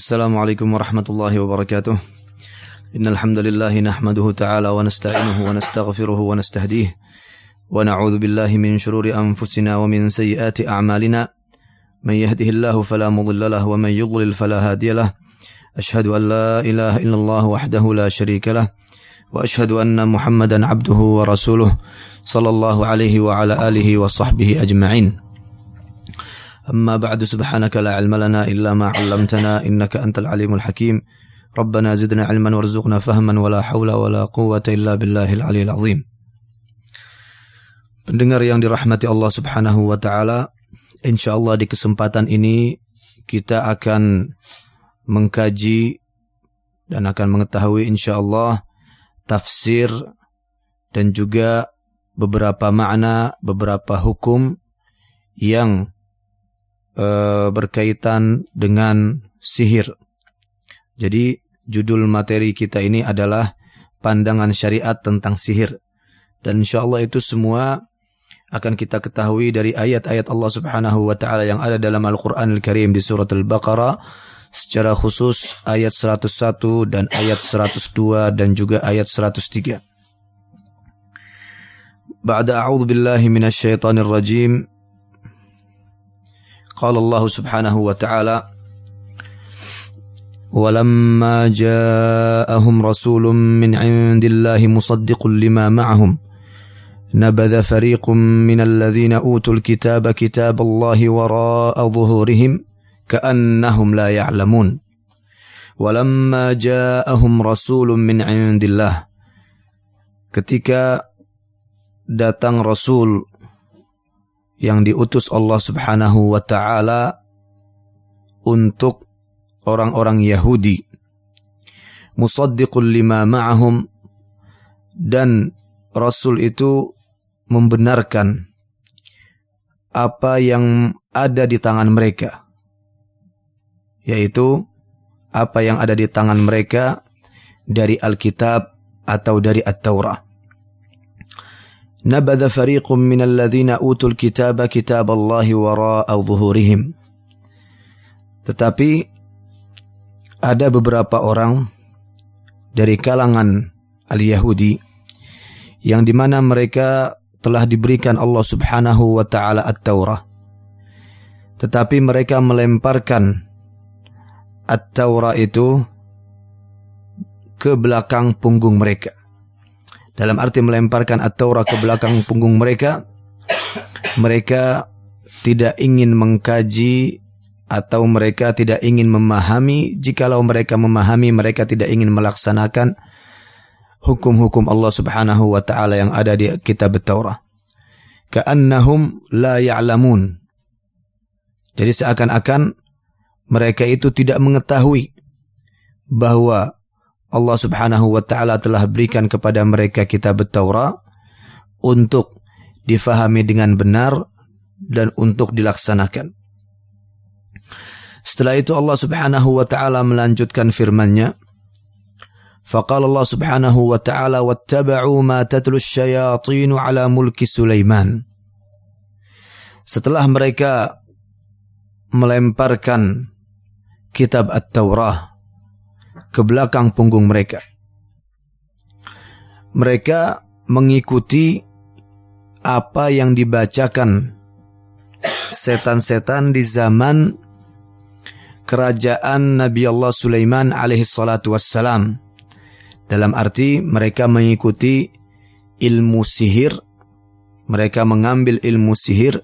السلام عليكم ورحمة الله وبركاته. إن الحمد لله نحمده تعالى ونستعينه ونستغفره ونستهديه ونعوذ بالله من شرور أنفسنا ومن سيئات أعمالنا. من يهده الله فلا مضل له ومن يضلل فلا هادي له. أشهد أن لا إله إلا الله وحده لا شريك له. وأشهد أن محمدا عبده ورسوله صلى الله عليه وعلى آله وصحبه أجمعين. أما بعد سبحانك لا علم لنا إلا ما علمتنا إنك أنت العليم الحكيم ربنا زدنا علما وارزقنا فهما ولا حول ولا قوة إلا بالله العلي العظيم Pendengar yang dirahmati Allah Subhanahu wa taala, insyaallah di kesempatan ini kita akan mengkaji dan akan mengetahui insyaallah tafsir dan juga beberapa makna, beberapa hukum yang e, berkaitan dengan sihir. Jadi judul materi kita ini adalah pandangan syariat tentang sihir. Dan insya Allah itu semua akan kita ketahui dari ayat-ayat Allah Subhanahu wa taala yang ada dalam Al-Qur'an Al-Karim di surat Al-Baqarah secara khusus ayat 101 dan ayat 102 dan juga ayat 103. Ba'da a'udzu billahi minasyaitonir rajim قال الله سبحانه وتعالى ولما جاءهم رسول من عند الله مصدق لما معهم نبذ فريق من الذين أوتوا الكتاب كتاب الله وراء ظهورهم كأنهم لا يعلمون. ولما جاءهم رسول من عند الله ketika datang rasul yang diutus Allah Subhanahu wa taala untuk orang-orang Yahudi. Musaddiqul lima ma'ahum dan rasul itu membenarkan apa yang ada di tangan mereka yaitu apa yang ada di tangan mereka dari Alkitab atau dari At-Taurah نبذ فريق من الذين أوتوا الكتاب كتاب الله وراء ظهورهم tetapi ada beberapa orang dari kalangan al-Yahudi yang dimana mereka telah diberikan Allah Subhanahu wa taala At-Taurah tetapi mereka melemparkan At-Taurah itu ke belakang punggung mereka dalam arti melemparkan At-Taurah ke belakang punggung mereka mereka tidak ingin mengkaji atau mereka tidak ingin memahami. Jikalau mereka memahami mereka tidak ingin melaksanakan hukum-hukum Allah Subhanahu wa taala yang ada di kitab Taurat. Ka'annahum la ya'lamun. Jadi seakan-akan mereka itu tidak mengetahui bahwa Allah Subhanahu wa taala telah berikan kepada mereka kitab Taurat untuk difahami dengan benar dan untuk dilaksanakan. Setelah itu Allah Subhanahu wa taala melanjutkan firman-Nya. Faqala Allah Subhanahu wa taala wattaba'u ma tatlu asyayatin 'ala mulki Sulaiman. Setelah mereka melemparkan kitab At-Taurah ke belakang punggung mereka. Mereka mengikuti apa yang dibacakan setan-setan di zaman kerajaan Nabi Allah Sulaiman alaihi wassalam. Dalam arti mereka mengikuti ilmu sihir, mereka mengambil ilmu sihir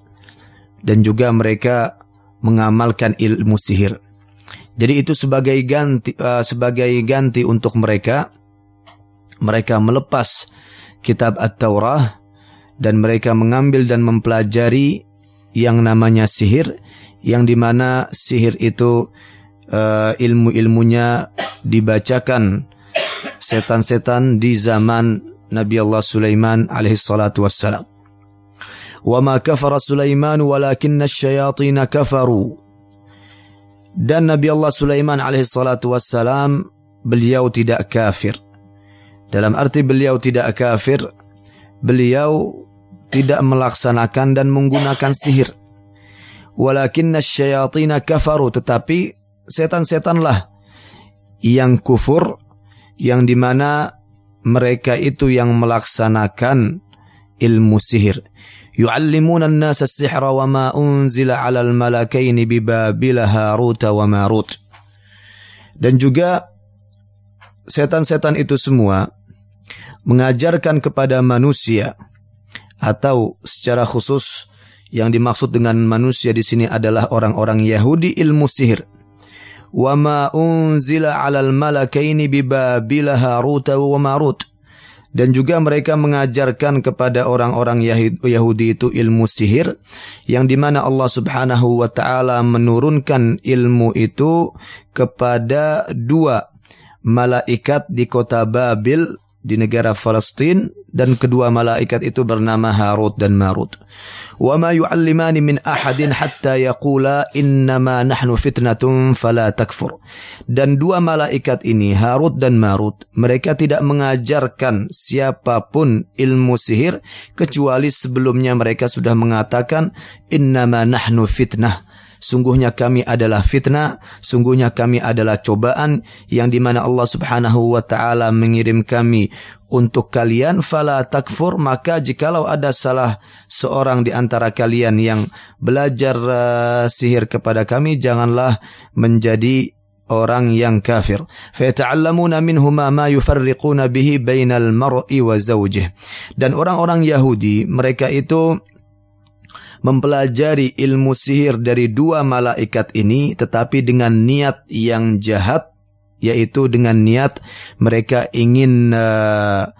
dan juga mereka mengamalkan ilmu sihir. Jadi itu sebagai ganti uh, sebagai ganti untuk mereka mereka melepas kitab At-Taurah dan mereka mengambil dan mempelajari yang namanya sihir yang di mana sihir itu uh, ilmu-ilmunya dibacakan setan-setan di zaman Nabi Allah Sulaiman alaihi salatu wassalam. Wa ma kafara Sulaiman walakinna asyayatin kafaru dan Nabi Allah Sulaiman alaihissalatu wassalam beliau tidak kafir. Dalam arti beliau tidak kafir, beliau tidak melaksanakan dan menggunakan sihir. Walakin syayatin kafaru tetapi setan-setanlah yang kufur yang di mana mereka itu yang melaksanakan ilmu sihir. Yu'allimuna an-nasa as-sihra wa ma unzila 'ala al-malakaini bi Babila Harut wa Marut. Dan juga setan-setan itu semua mengajarkan kepada manusia atau secara khusus yang dimaksud dengan manusia di sini adalah orang-orang Yahudi ilmu sihir. Wa ma unzila 'alal malakaini bi Babila Harut wa Marut. Dan juga mereka mengajarkan kepada orang-orang Yahudi itu ilmu sihir yang dimana Allah Subhanahu wa taala menurunkan ilmu itu kepada dua malaikat di kota Babil di negara Palestina dan kedua malaikat itu bernama Harut dan Marut. Wa ma yu'allimani min ahadin hatta yaqula innama nahnu fitnatun fala takfur. Dan dua malaikat ini Harut dan Marut mereka tidak mengajarkan siapa pun ilmu sihir kecuali sebelumnya mereka sudah mengatakan innama nahnu fitnah Sungguhnya kami adalah fitnah, sungguhnya kami adalah cobaan yang di mana Allah Subhanahu wa taala mengirim kami untuk kalian fala takfur maka jikalau ada salah seorang di antara kalian yang belajar uh, sihir kepada kami janganlah menjadi orang yang kafir. Minhuma ma yufarriquna bihi bainal mar'i wa zawjih. Dan orang-orang Yahudi mereka itu mempelajari ilmu sihir dari dua malaikat ini tetapi dengan niat yang jahat yaitu dengan niat mereka ingin uh,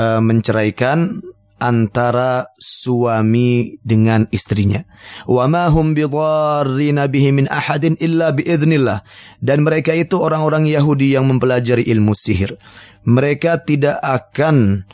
uh, menceraikan antara suami dengan istrinya. Wa ma hum bihi min ahadin illa biiznillah. Dan mereka itu orang-orang Yahudi yang mempelajari ilmu sihir. Mereka tidak akan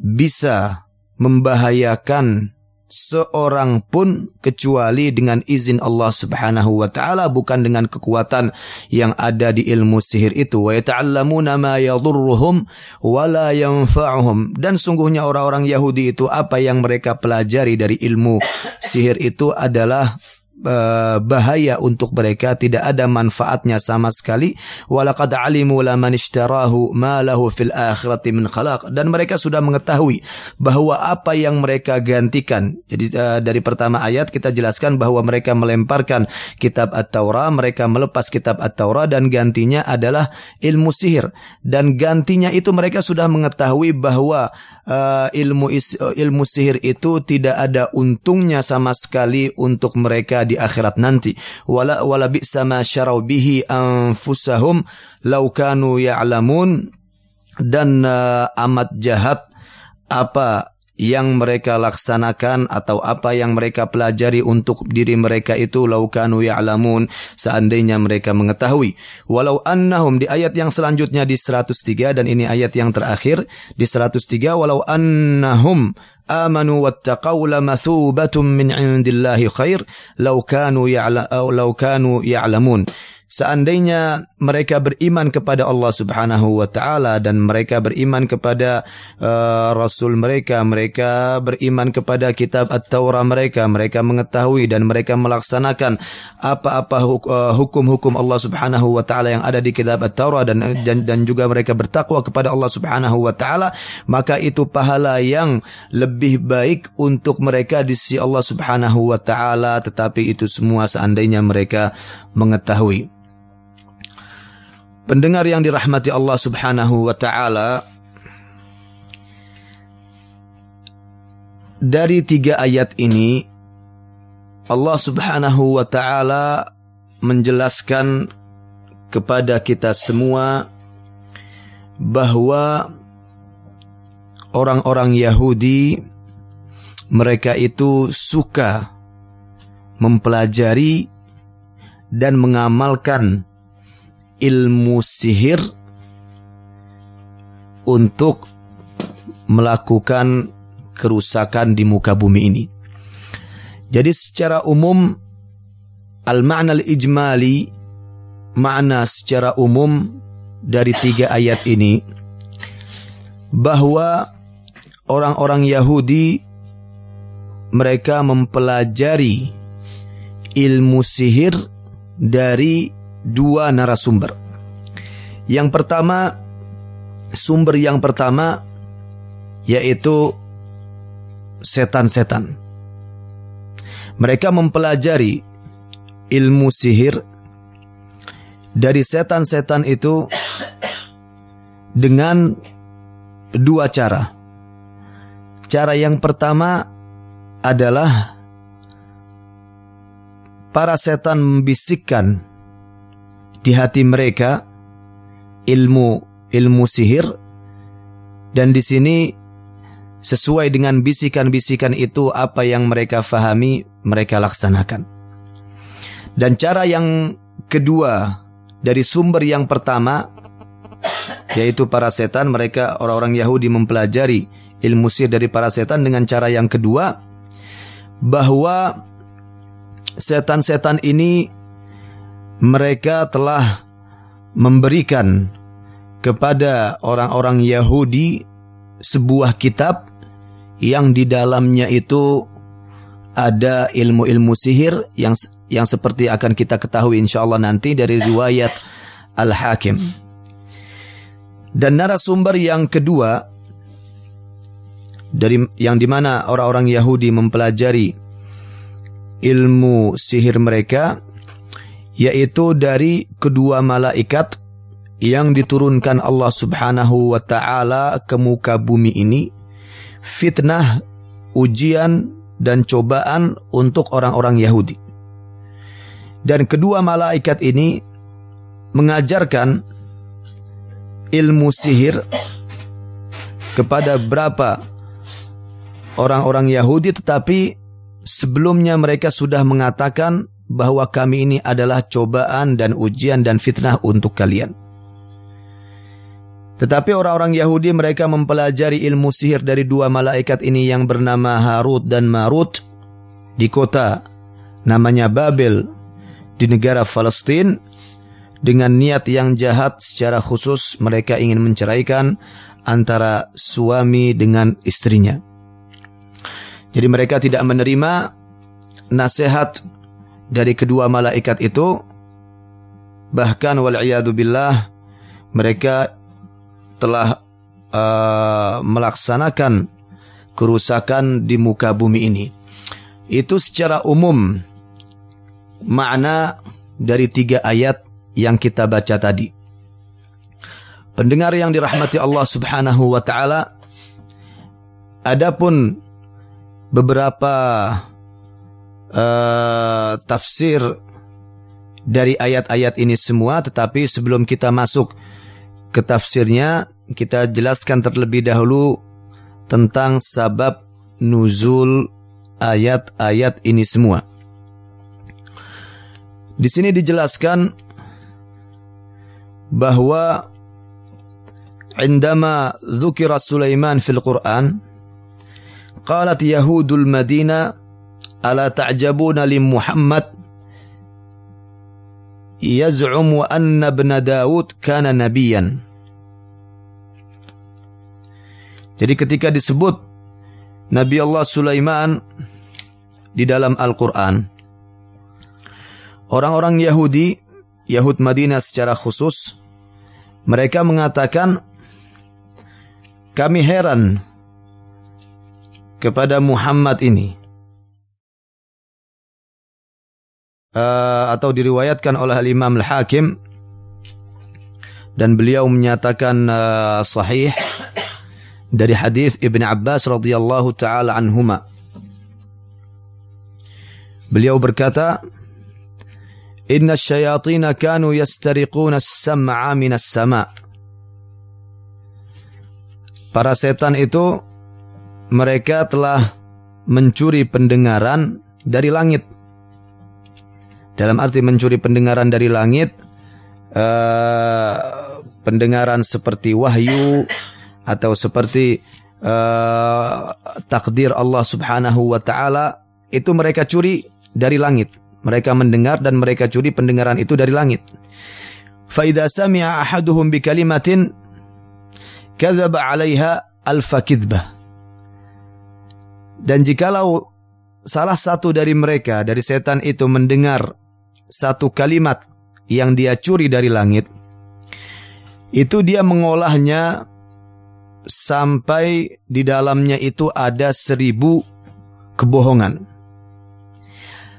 bisa membahayakan seorang pun kecuali dengan izin Allah Subhanahu wa taala bukan dengan kekuatan yang ada di ilmu sihir itu. Wa yata'allamuna ma yadhurruhum wa la yanfa'uhum. Dan sungguhnya orang-orang Yahudi itu apa yang mereka pelajari dari ilmu sihir itu adalah bahaya untuk mereka tidak ada manfaatnya sama sekali. Walaqad alimu laman ishtarahu ma lahu fil akhirati min khalaq. Dan mereka sudah mengetahui bahwa apa yang mereka gantikan. Jadi uh, dari pertama ayat kita jelaskan bahwa mereka melemparkan kitab At-Taurah mereka melepas kitab At-Taurah dan gantinya adalah ilmu sihir. Dan gantinya itu mereka sudah mengetahui bahwa uh, ilmu is, uh, ilmu sihir itu tidak ada untungnya sama sekali untuk mereka di akhirat nanti. Wala wala bi'sa ma syarau bihi anfusahum law kanu ya'lamun. Dan uh, amat jahat apa yang mereka laksanakan atau apa yang mereka pelajari untuk diri mereka itu laukanu ya'lamun. Seandainya mereka mengetahui. Walau annahum di ayat yang selanjutnya di 103 dan ini ayat yang terakhir di 103 walau annahum amanu wattaqaw lamathubatun min indillahi khair law kanu ya'la law kanu ya'lamun seandainya mereka beriman kepada Allah Subhanahu wa taala dan mereka beriman kepada uh, rasul mereka, mereka beriman kepada kitab At-Taurah mereka, mereka mengetahui dan mereka melaksanakan apa-apa uh, hukum-hukum Allah Subhanahu wa taala yang ada di kitab At-Taurah dan, dan dan juga mereka bertakwa kepada Allah Subhanahu wa taala, maka itu pahala yang lebih baik untuk mereka di sisi Allah Subhanahu wa taala, tetapi itu semua seandainya mereka mengetahui. Pendengar yang dirahmati Allah Subhanahu wa taala, dari tiga ayat ini Allah Subhanahu wa taala menjelaskan kepada kita semua bahwa orang-orang Yahudi mereka itu suka mempelajari dan mengamalkan ilmu sihir untuk melakukan kerusakan di muka bumi ini. Jadi secara umum al-ma'na al-ijmali makna secara umum dari tiga ayat ini bahwa orang-orang Yahudi mereka mempelajari ilmu sihir dari dua narasumber. Yang pertama, sumber yang pertama yaitu setan-setan. Mereka mempelajari ilmu sihir dari setan-setan itu dengan dua cara. Cara yang pertama adalah para setan membisikkan di hati mereka ilmu ilmu sihir dan di sini sesuai dengan bisikan-bisikan itu apa yang mereka fahami mereka laksanakan. Dan cara yang kedua dari sumber yang pertama yaitu para setan mereka orang-orang Yahudi mempelajari ilmu sihir dari para setan dengan cara yang kedua bahwa setan-setan ini mereka telah memberikan kepada orang-orang Yahudi sebuah kitab yang di dalamnya itu ada ilmu-ilmu sihir yang yang seperti akan kita ketahui insyaallah nanti dari riwayat Al-Hakim. Dan narasumber yang kedua dari yang di mana orang-orang Yahudi mempelajari ilmu sihir mereka yaitu dari kedua malaikat yang diturunkan Allah Subhanahu wa taala ke muka bumi ini fitnah, ujian, dan cobaan untuk orang-orang Yahudi. Dan kedua malaikat ini mengajarkan ilmu sihir kepada berapa orang-orang Yahudi tetapi sebelumnya mereka sudah mengatakan bahwa kami ini adalah cobaan dan ujian dan fitnah untuk kalian. Tetapi orang-orang Yahudi mereka mempelajari ilmu sihir dari dua malaikat ini yang bernama Harut dan Marut di kota namanya Babel di negara Palestina dengan niat yang jahat secara khusus mereka ingin menceraikan antara suami dengan istrinya. Jadi mereka tidak menerima nasihat dari kedua malaikat itu bahkan wal billah mereka telah uh, melaksanakan kerusakan di muka bumi ini. Itu secara umum makna dari tiga ayat yang kita baca tadi. Pendengar yang dirahmati Allah Subhanahu wa taala, adapun beberapa uh, tafsir dari ayat-ayat ini semua, tetapi sebelum kita masuk ke tafsirnya, kita jelaskan terlebih dahulu tentang sabab nuzul ayat-ayat ini semua. Di sini dijelaskan bahwa عندما ذكر سليمان في القرآن قالت يهود المدينة Ala ta'jabuna li Muhammad yaz'umu anna ibn Daud kana nabiyan. Jadi ketika disebut Nabi Allah Sulaiman di dalam Al-Quran, orang-orang Yahudi, Yahud Madinah secara khusus, mereka mengatakan, kami heran kepada Muhammad ini. Uh, atau diriwayatkan oleh Imam Al-Hakim dan beliau menyatakan uh, sahih dari hadis Ibn Abbas radhiyallahu taala anhuma. Beliau berkata, "Inna syayatin kanu yastariquna as-sam'a min as-sama'." Para setan itu mereka telah mencuri pendengaran dari langit. Dalam arti mencuri pendengaran dari langit, uh, pendengaran seperti wahyu atau seperti uh, takdir Allah Subhanahu wa taala itu mereka curi dari langit. Mereka mendengar dan mereka curi pendengaran itu dari langit. Fa idza sami'a ahaduhum bi kalimatin kadzaba 'alaiha alfa kidbah. Dan jikalau salah satu dari mereka dari setan itu mendengar satu kalimat yang dia curi dari langit itu dia mengolahnya sampai di dalamnya itu ada seribu kebohongan.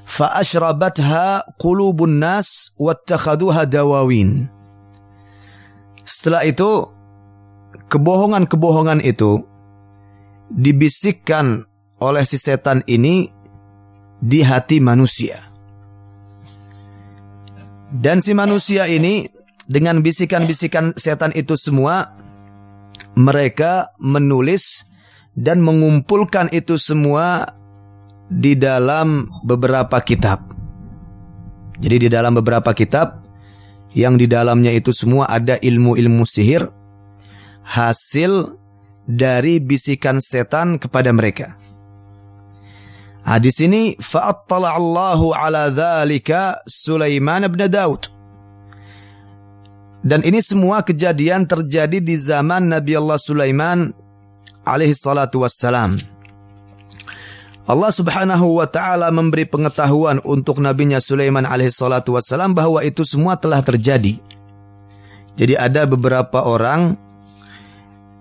Fa'ashrabatha qulubun nas wattakhaduha dawawin. Setelah itu kebohongan-kebohongan itu dibisikkan oleh si setan ini di hati manusia. Dan si manusia ini dengan bisikan-bisikan setan itu semua mereka menulis dan mengumpulkan itu semua di dalam beberapa kitab. Jadi di dalam beberapa kitab yang di dalamnya itu semua ada ilmu-ilmu sihir hasil dari bisikan setan kepada mereka. Nah, di sini fa'attala Allahu ala dzalika Sulaiman bin Daud. Dan ini semua kejadian terjadi di zaman Nabi Allah Sulaiman alaihi salatu wassalam. Allah Subhanahu wa taala memberi pengetahuan untuk nabinya Sulaiman alaihi salatu wassalam bahwa itu semua telah terjadi. Jadi ada beberapa orang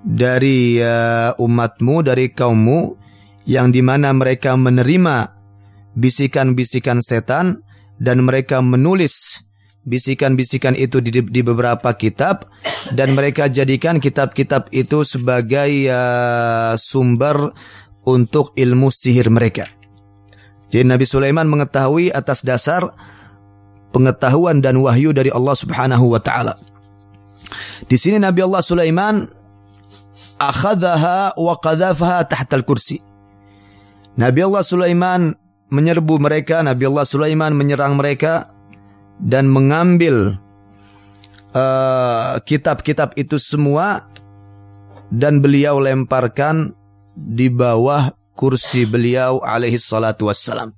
dari uh, umatmu, dari kaummu yang di mana mereka menerima bisikan-bisikan setan dan mereka menulis bisikan-bisikan itu di, di beberapa kitab dan mereka jadikan kitab-kitab itu sebagai uh, sumber untuk ilmu sihir mereka. Jadi Nabi Sulaiman mengetahui atas dasar pengetahuan dan wahyu dari Allah Subhanahu wa taala. Di sini Nabi Allah Sulaiman akhadhaha wa qadhafaha tahta al-kursi. Nabi Allah Sulaiman menyerbu mereka, Nabi Allah Sulaiman menyerang mereka dan mengambil uh, kitab-kitab uh, itu semua dan beliau lemparkan di bawah kursi beliau alaihi salatu wassalam.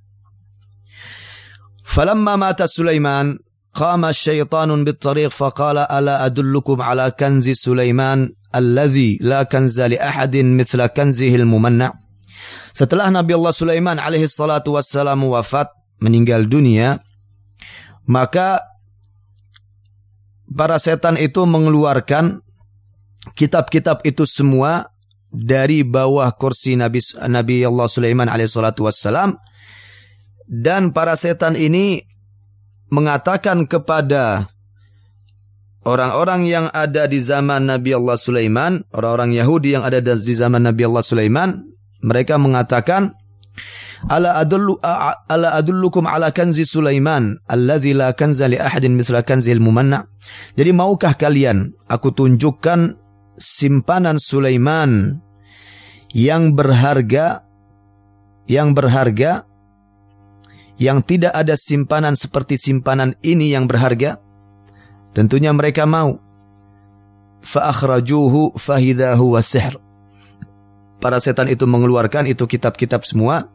فلما مات سليمان قام الشيطان بالطريق فقال ألا أدلكم على كنز سليمان الذي لا كنز لأحد مثل كنزه الممنع Setelah Nabi Allah Sulaiman alaihi salatu wassalam wafat meninggal dunia maka para setan itu mengeluarkan kitab-kitab itu semua dari bawah kursi Nabi Nabi Allah Sulaiman alaihissalatu wassalam. Dan para setan ini mengatakan kepada orang-orang yang ada di zaman Nabi Allah Sulaiman, orang-orang Yahudi yang ada di zaman Nabi Allah Sulaiman, mereka mengatakan Ala adullu ala adullukum ala kanzi Sulaiman alladzi la kanza li ahadin mithla kanzil mumanna. Jadi maukah kalian aku tunjukkan simpanan Sulaiman yang berharga yang berharga yang tidak ada simpanan seperti simpanan ini yang berharga? Tentunya mereka mau. Fa'akhrajuhu fahidahu wasihr. Para setan itu mengeluarkan itu kitab-kitab semua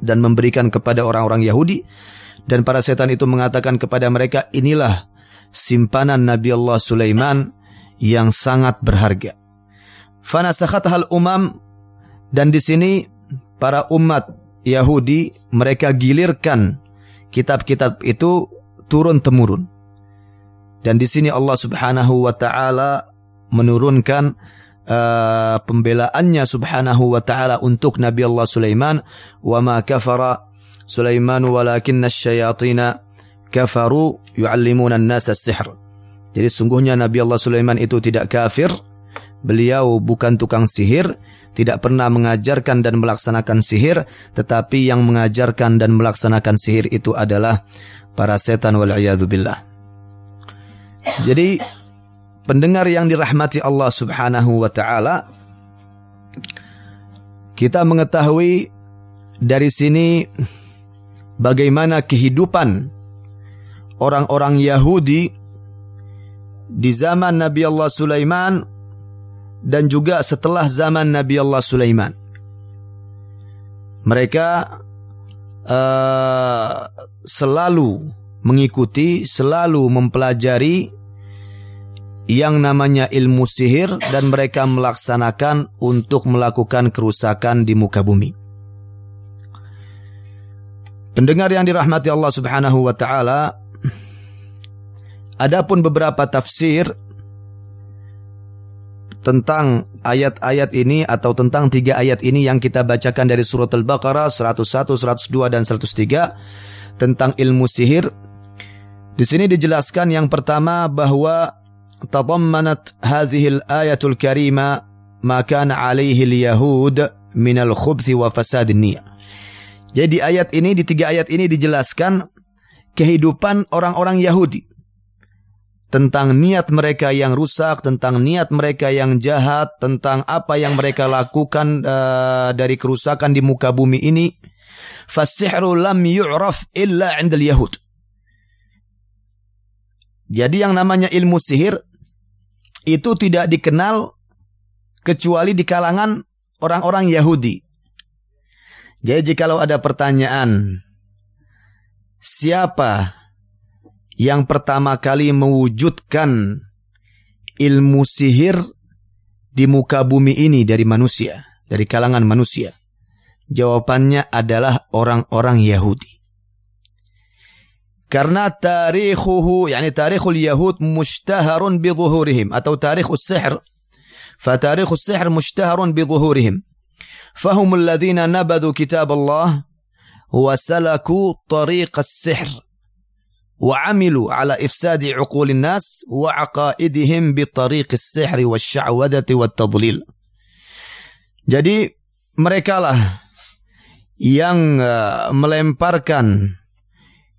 dan memberikan kepada orang-orang Yahudi dan para setan itu mengatakan kepada mereka inilah simpanan Nabi Allah Sulaiman yang sangat berharga. Fanasakhat hal umam dan di sini para umat Yahudi mereka gilirkan kitab-kitab itu turun temurun. Dan di sini Allah Subhanahu wa taala menurunkan uh, pembelaannya subhanahu wa ta'ala untuk Nabi Allah Sulaiman. Wa ma kafara Sulaiman walakinna syayatina kafaru yu'allimuna an-nasa sihr jadi sungguhnya Nabi Allah Sulaiman itu tidak kafir. Beliau bukan tukang sihir tidak pernah mengajarkan dan melaksanakan sihir tetapi yang mengajarkan dan melaksanakan sihir itu adalah para setan wal billah. Jadi pendengar yang dirahmati Allah Subhanahu wa taala kita mengetahui dari sini bagaimana kehidupan orang-orang Yahudi di zaman Nabi Allah Sulaiman dan juga setelah zaman Nabi Allah Sulaiman. Mereka uh, selalu mengikuti, selalu mempelajari yang namanya ilmu sihir dan mereka melaksanakan untuk melakukan kerusakan di muka bumi. Pendengar yang dirahmati Allah Subhanahu wa taala, Adapun beberapa tafsir tentang ayat-ayat ini atau tentang tiga ayat ini yang kita bacakan dari surat Al-Baqarah 101, 102 dan 103 tentang ilmu sihir. Di sini dijelaskan yang pertama bahwa hadhihi al-ayatul karima ma kana alaihi al-yahud min al-khubth wa fasad niyah. Jadi ayat ini di tiga ayat ini dijelaskan kehidupan orang-orang Yahudi tentang niat mereka yang rusak, tentang niat mereka yang jahat, tentang apa yang mereka lakukan uh, dari kerusakan di muka bumi ini. Fasihru lam yu'raf illa 'inda yahud Jadi yang namanya ilmu sihir itu tidak dikenal kecuali di kalangan orang-orang Yahudi. Jadi jikalau ada pertanyaan, siapa yang pertama kali mewujudkan ilmu sihir di muka bumi ini dari manusia, dari kalangan manusia? Jawabannya adalah orang-orang Yahudi. Tarikhuhu, yani tarikhul Yahud mushtaharun bi zuhurihim atau tarikhus sihr. فتاريخ السحر مشتهر بظهورهم. فهم الذين نبذوا كتاب الله وسلكوا طريق السحر وعملوا على إفساد عقول الناس وعقائدهم بطريق السحر والشعوذة والتضليل. Jadi lah yang uh, melemparkan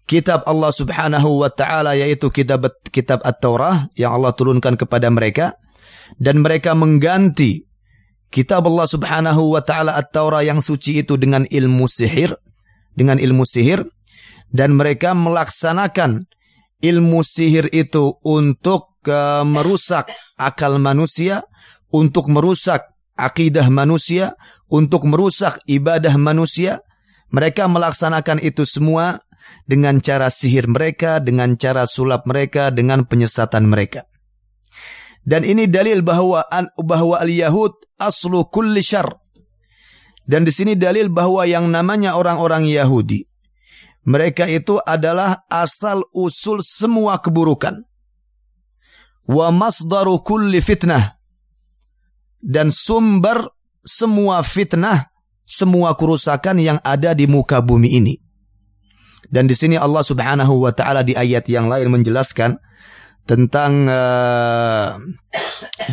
kitab Allah Subhanahu wa taala yaitu kitab kitab At-Taurah yang Allah turunkan kepada mereka dan mereka mengganti kitab Allah Subhanahu wa taala At-Taurah yang suci itu dengan ilmu sihir dengan ilmu sihir dan mereka melaksanakan ilmu sihir itu untuk uh, merusak akal manusia, untuk merusak akidah manusia, untuk merusak ibadah manusia. Mereka melaksanakan itu semua dengan cara sihir mereka, dengan cara sulap mereka, dengan penyesatan mereka. Dan ini dalil bahwa bahwa al-Yahud aslu kulli syar. Dan di sini dalil bahwa yang namanya orang-orang Yahudi mereka itu adalah asal usul semua keburukan. Wa masdaru kulli fitnah. Dan sumber semua fitnah, semua kerusakan yang ada di muka bumi ini. Dan di sini Allah Subhanahu wa taala di ayat yang lain menjelaskan tentang uh,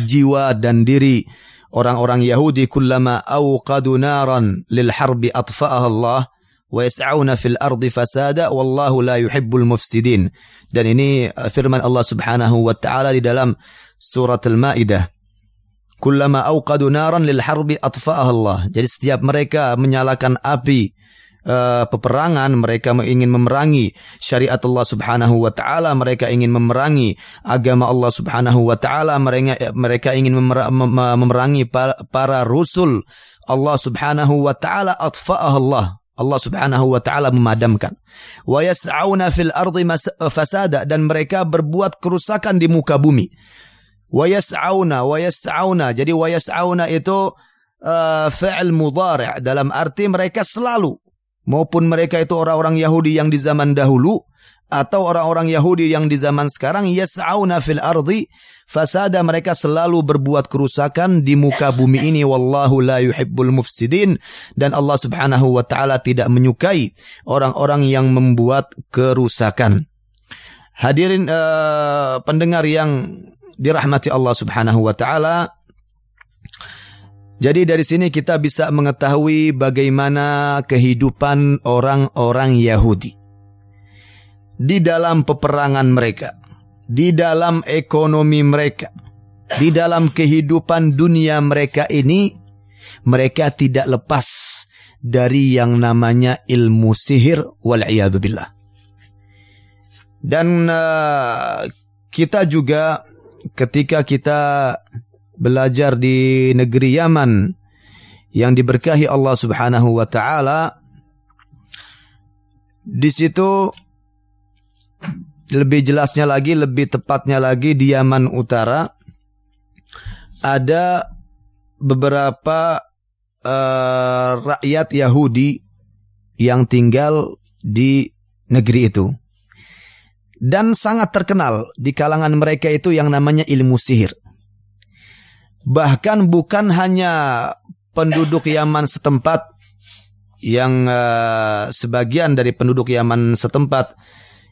jiwa dan diri orang-orang Yahudi kullama awqadu naran lil harbi atfa'aha Allah wa yas'auna fil ardi fasada wallahu la yuhibbul mufsidin. Dan ini firman Allah Subhanahu wa taala di dalam surat Al-Maidah. Kullama awqadu naran lil harbi atfa'aha Allah. Jadi setiap mereka menyalakan api uh, peperangan, mereka ingin memerangi syariat Allah Subhanahu wa taala, mereka ingin memerangi agama Allah Subhanahu wa taala, mereka mereka ingin memerangi para, para rasul Allah Subhanahu wa taala atfa'aha Allah. Allah Subhanahu wa taala memadamkan. Wa yas'auna fil ardi fasada dan mereka berbuat kerusakan di muka bumi. Wa yas'auna wa yas'auna. Jadi wa yas'auna itu uh, fi'il mudhari' dalam arti mereka selalu maupun mereka itu orang-orang Yahudi yang di zaman dahulu atau orang-orang Yahudi yang di zaman sekarang yas'auna fil ardi fasada mereka selalu berbuat kerusakan di muka bumi ini wallahu la yuhibbul mufsidin dan Allah Subhanahu wa taala tidak menyukai orang-orang yang membuat kerusakan. Hadirin uh, pendengar yang dirahmati Allah Subhanahu wa taala jadi dari sini kita bisa mengetahui bagaimana kehidupan orang-orang Yahudi di dalam peperangan mereka, di dalam ekonomi mereka, di dalam kehidupan dunia mereka ini, mereka tidak lepas dari yang namanya ilmu sihir wal. Dan uh, kita juga ketika kita belajar di negeri Yaman yang diberkahi Allah Subhanahu wa taala di situ lebih jelasnya lagi, lebih tepatnya lagi di Yaman Utara ada beberapa uh, rakyat Yahudi yang tinggal di negeri itu. dan sangat terkenal di kalangan mereka itu yang namanya ilmu sihir. Bahkan bukan hanya penduduk Yaman setempat yang uh, sebagian dari penduduk Yaman setempat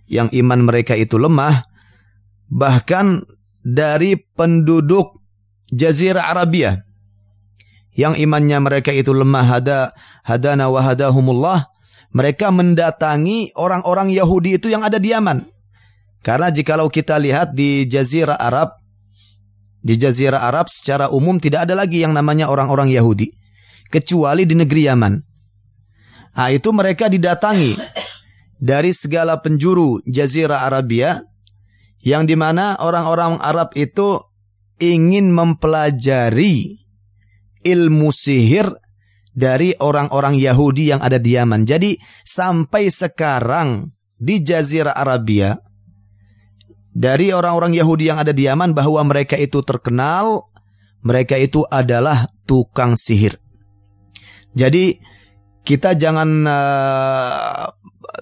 yang iman mereka itu lemah, bahkan dari penduduk Jazirah Arabia yang imannya mereka itu lemah hada hadana wa hadahumullah mereka mendatangi orang-orang Yahudi itu yang ada di Yaman. Karena jikalau kita lihat di Jazirah Arab di Jazirah Arab secara umum tidak ada lagi yang namanya orang-orang Yahudi kecuali di negeri Yaman. Nah, itu mereka didatangi dari segala penjuru Jazirah Arabia yang di mana orang-orang Arab itu ingin mempelajari ilmu sihir dari orang-orang Yahudi yang ada di Yaman. Jadi sampai sekarang di Jazirah Arabia dari orang-orang Yahudi yang ada di Yaman bahwa mereka itu terkenal, mereka itu adalah tukang sihir. Jadi kita jangan uh,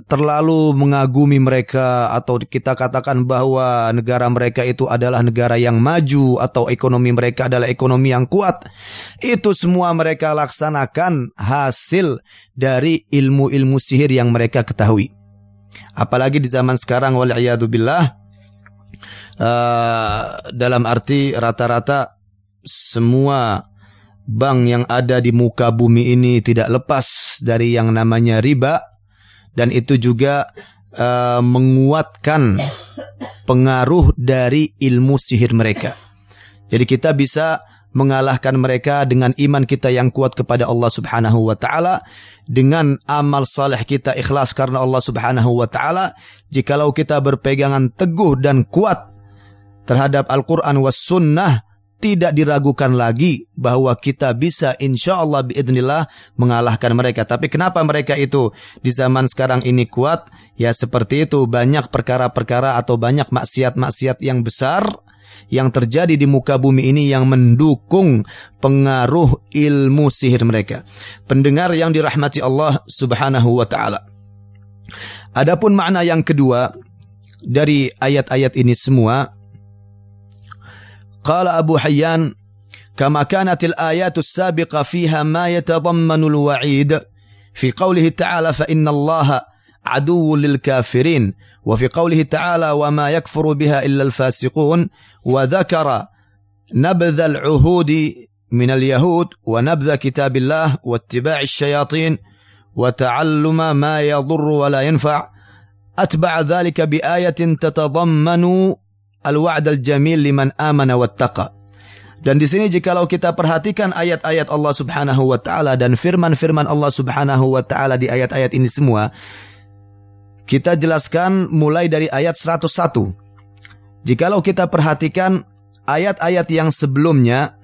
terlalu mengagumi mereka atau kita katakan bahwa negara mereka itu adalah negara yang maju atau ekonomi mereka adalah ekonomi yang kuat. Itu semua mereka laksanakan hasil dari ilmu-ilmu sihir yang mereka ketahui. Apalagi di zaman sekarang wal billah uh, dalam arti rata-rata semua bank yang ada di muka bumi ini tidak lepas dari yang namanya riba dan itu juga uh, menguatkan pengaruh dari ilmu sihir mereka. Jadi kita bisa mengalahkan mereka dengan iman kita yang kuat kepada Allah Subhanahu wa taala dengan amal saleh kita ikhlas karena Allah Subhanahu wa taala jikalau kita berpegangan teguh dan kuat terhadap Al-Quran was sunnah tidak diragukan lagi bahwa kita bisa insya Allah biidnillah mengalahkan mereka. Tapi kenapa mereka itu di zaman sekarang ini kuat? Ya seperti itu banyak perkara-perkara atau banyak maksiat-maksiat yang besar yang terjadi di muka bumi ini yang mendukung pengaruh ilmu sihir mereka. Pendengar yang dirahmati Allah Subhanahu wa taala. Adapun makna yang kedua dari ayat-ayat ini semua قال أبو حيان كما كانت الآيات السابقة فيها ما يتضمن الوعيد في قوله تعالى فإن الله عدو للكافرين وفي قوله تعالى وما يكفر بها إلا الفاسقون وذكر نبذ العهود من اليهود ونبذ كتاب الله واتباع الشياطين وتعلم ما يضر ولا ينفع أتبع ذلك بآية تتضمن al-wa'd al-jamil liman amana wattaqa. Dan di sini jikalau kita perhatikan ayat-ayat Allah Subhanahu wa taala dan firman-firman Allah Subhanahu wa taala di ayat-ayat ini semua, kita jelaskan mulai dari ayat 101. Jikalau kita perhatikan ayat-ayat yang sebelumnya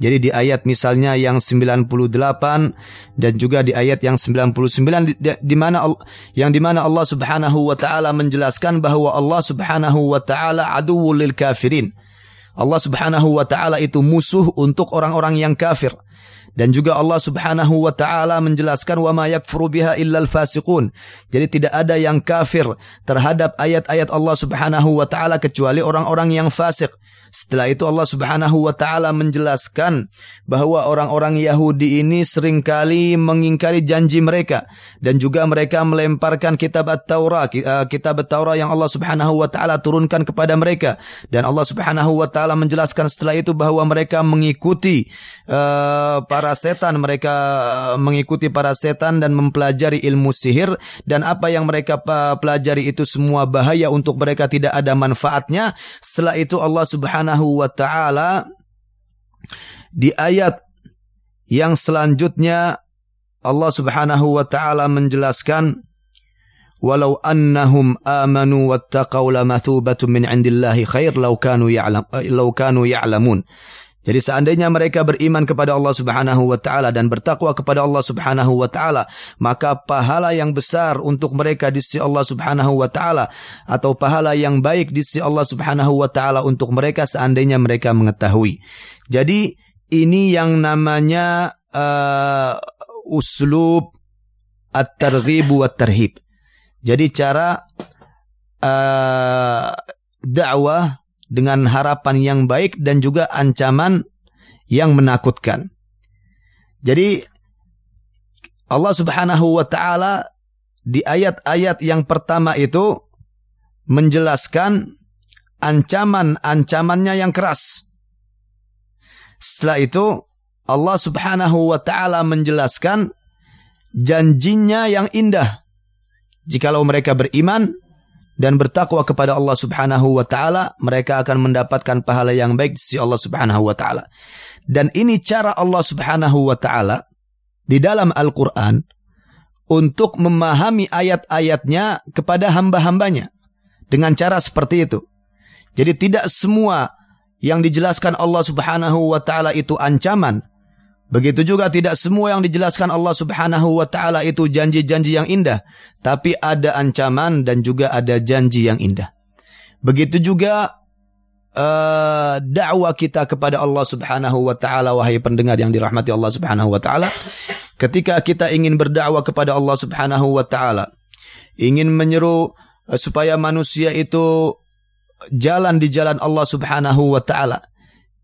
jadi di ayat misalnya yang 98 dan juga di ayat yang 99 di, di mana yang di mana Allah Subhanahu wa taala menjelaskan bahwa Allah Subhanahu wa taala aduwwul lil kafirin. Allah Subhanahu wa taala itu musuh untuk orang-orang yang kafir. Dan juga Allah Subhanahu wa taala menjelaskan wa ma yakfuru biha illal fasiqun. Jadi tidak ada yang kafir terhadap ayat-ayat Allah Subhanahu wa taala kecuali orang-orang yang fasik. Setelah itu Allah Subhanahu wa taala menjelaskan bahwa orang-orang Yahudi ini sering kali mengingkari janji mereka dan juga mereka melemparkan kitab At-Taurat, eh, kitab At-Taurat yang Allah Subhanahu wa taala turunkan kepada mereka dan Allah Subhanahu wa taala menjelaskan setelah itu bahwa mereka mengikuti uh, setan, mereka eh, mengikuti para setan dan mempelajari ilmu sihir dan apa yang mereka pelajari itu semua bahaya untuk mereka tidak ada manfaatnya. Setelah itu Allah Subhanahu wa taala di ayat yang selanjutnya Allah Subhanahu wa taala menjelaskan walau annahum amanu wattaqau lamathubatun min indillahi khair law kanu ya'lam law kanu ya'lamun jadi seandainya mereka beriman kepada Allah Subhanahu wa taala dan bertakwa kepada Allah Subhanahu wa taala, maka pahala yang besar untuk mereka di sisi Allah Subhanahu wa taala atau pahala yang baik di sisi Allah Subhanahu wa taala untuk mereka seandainya mereka mengetahui. Jadi ini yang namanya uh, uslub at-targhib wa tarhib. Jadi cara uh, dakwah dengan harapan yang baik dan juga ancaman yang menakutkan. Jadi Allah Subhanahu wa taala di ayat-ayat yang pertama itu menjelaskan ancaman-ancamannya yang keras. Setelah itu Allah Subhanahu wa taala menjelaskan janjinya yang indah. Jikalau mereka beriman dan bertakwa kepada Allah Subhanahu wa taala, mereka akan mendapatkan pahala yang baik di sisi Allah Subhanahu wa taala. Dan ini cara Allah Subhanahu wa taala di dalam Al-Qur'an untuk memahami ayat-ayatnya kepada hamba-hambanya dengan cara seperti itu. Jadi tidak semua yang dijelaskan Allah Subhanahu wa taala itu ancaman. Begitu juga tidak semua yang dijelaskan Allah Subhanahu wa taala itu janji-janji yang indah, tapi ada ancaman dan juga ada janji yang indah. Begitu juga uh, dakwah kita kepada Allah Subhanahu wa taala wahai pendengar yang dirahmati Allah Subhanahu wa taala, ketika kita ingin berdakwah kepada Allah Subhanahu wa taala, ingin menyeru uh, supaya manusia itu jalan di jalan Allah Subhanahu wa taala.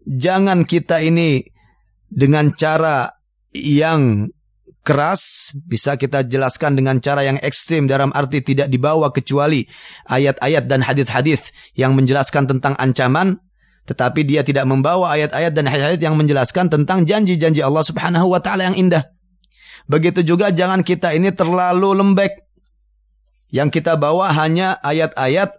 Jangan kita ini dengan cara yang keras bisa kita jelaskan dengan cara yang ekstrim dalam arti tidak dibawa kecuali ayat-ayat dan hadis-hadis yang menjelaskan tentang ancaman tetapi dia tidak membawa ayat-ayat dan hadis-hadis yang menjelaskan tentang janji-janji Allah Subhanahu wa taala yang indah. Begitu juga jangan kita ini terlalu lembek. Yang kita bawa hanya ayat-ayat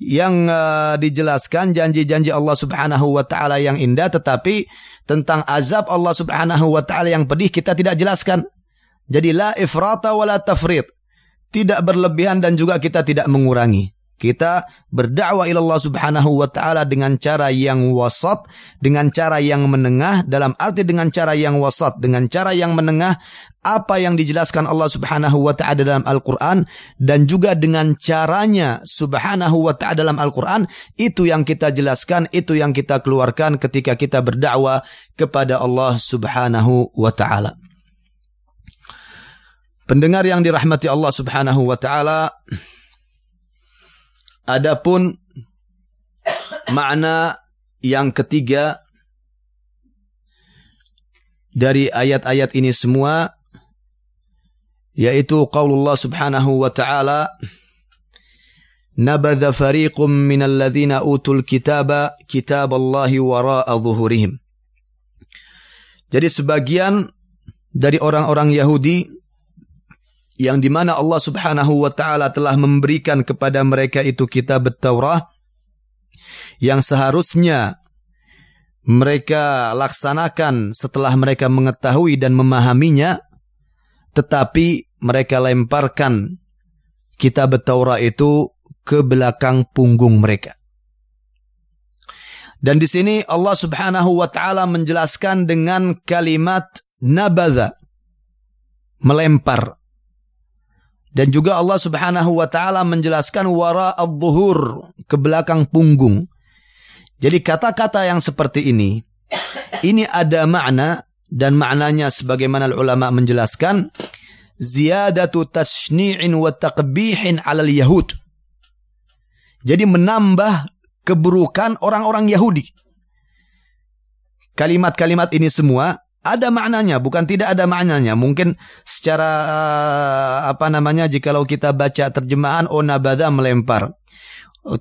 yang uh, dijelaskan janji-janji Allah Subhanahu wa taala yang indah tetapi tentang azab Allah Subhanahu wa taala yang pedih kita tidak jelaskan. Jadi la ifrata wala tafrid. Tidak berlebihan dan juga kita tidak mengurangi. Kita berdakwah ila Allah Subhanahu wa taala dengan cara yang wasat, dengan cara yang menengah dalam arti dengan cara yang wasat, dengan cara yang menengah apa yang dijelaskan Allah Subhanahu wa taala dalam Al-Qur'an dan juga dengan caranya Subhanahu wa taala dalam Al-Qur'an itu yang kita jelaskan, itu yang kita keluarkan ketika kita berdakwah kepada Allah Subhanahu wa taala. Pendengar yang dirahmati Allah Subhanahu wa taala, Adapun makna yang ketiga dari ayat-ayat ini semua yaitu qaulullah subhanahu wa ta'ala nabadha fariqum minal ladzina utul kitaba kitaballahi wara'a zuhurihim. Jadi sebagian dari orang-orang Yahudi yang di mana Allah Subhanahu wa taala telah memberikan kepada mereka itu kitab Taurat yang seharusnya mereka laksanakan setelah mereka mengetahui dan memahaminya tetapi mereka lemparkan kitab Taurat itu ke belakang punggung mereka. Dan di sini Allah Subhanahu wa taala menjelaskan dengan kalimat nabadha melempar dan juga Allah Subhanahu wa taala menjelaskan wara adh-dhuhur ke belakang punggung. Jadi kata-kata yang seperti ini ini ada makna dan maknanya sebagaimana ulama menjelaskan ziyadatu tashni'in wa taqbihin 'ala yahud Jadi menambah keburukan orang-orang Yahudi. Kalimat-kalimat ini semua ada maknanya, bukan tidak ada maknanya. Mungkin secara uh, apa namanya jikalau kita baca terjemahan oh nabada melempar.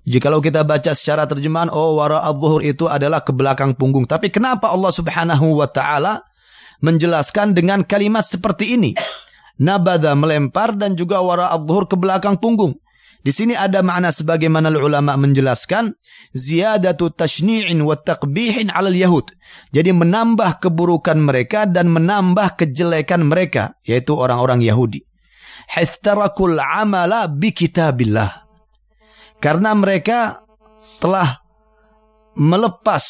Jikalau kita baca secara terjemahan oh wara zuhur itu adalah ke belakang punggung. Tapi kenapa Allah Subhanahu wa taala menjelaskan dengan kalimat seperti ini? Nabada melempar dan juga wara zuhur ke belakang punggung. Di sini ada makna sebagaimana ulama menjelaskan ziyadatu tashni'in wa taqbihin 'ala yahud Jadi menambah keburukan mereka dan menambah kejelekan mereka yaitu orang-orang Yahudi. Histarakul amala bi kitabillah. Karena mereka telah melepas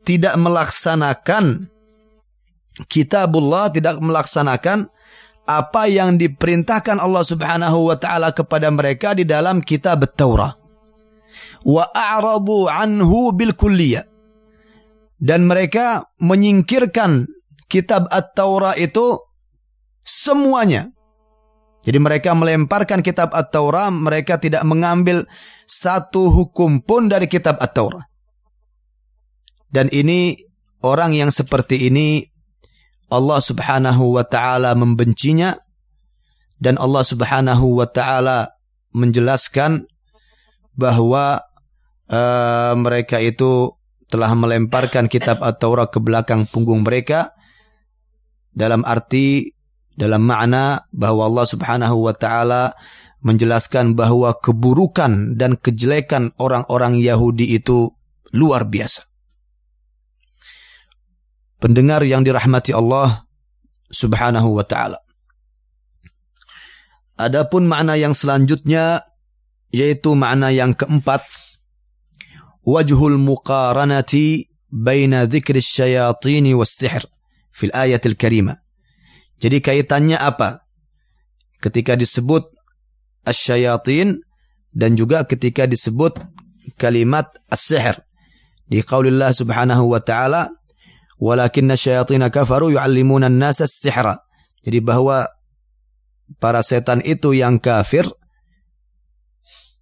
tidak melaksanakan kitabullah tidak melaksanakan apa yang diperintahkan Allah Subhanahu wa taala kepada mereka di dalam kitab Taurat. Wa a'radu anhu bil kulliyah. Dan mereka menyingkirkan kitab At-Taurat itu semuanya. Jadi mereka melemparkan kitab At-Taurat, mereka tidak mengambil satu hukum pun dari kitab At-Taurat. Dan ini orang yang seperti ini Allah Subhanahu wa taala membencinya dan Allah Subhanahu wa taala menjelaskan bahwa uh, mereka itu telah melemparkan kitab At-Taurat ke belakang punggung mereka dalam arti dalam makna bahwa Allah Subhanahu wa taala menjelaskan bahwa keburukan dan kejelekan orang-orang Yahudi itu luar biasa. Pendengar yang dirahmati Allah Subhanahu wa taala. Adapun makna yang selanjutnya yaitu makna yang keempat wajhul muqaranati baina dzikri syayatin was sihr fil ayatil karimah jadi kaitannya apa? Ketika disebut asyayatin dan juga ketika disebut kalimat as-sihr. Di qaulillah subhanahu wa ta'ala walakinna syayatin kafaru yu'allimuna an-nasa as-sihra. Jadi bahwa para setan itu yang kafir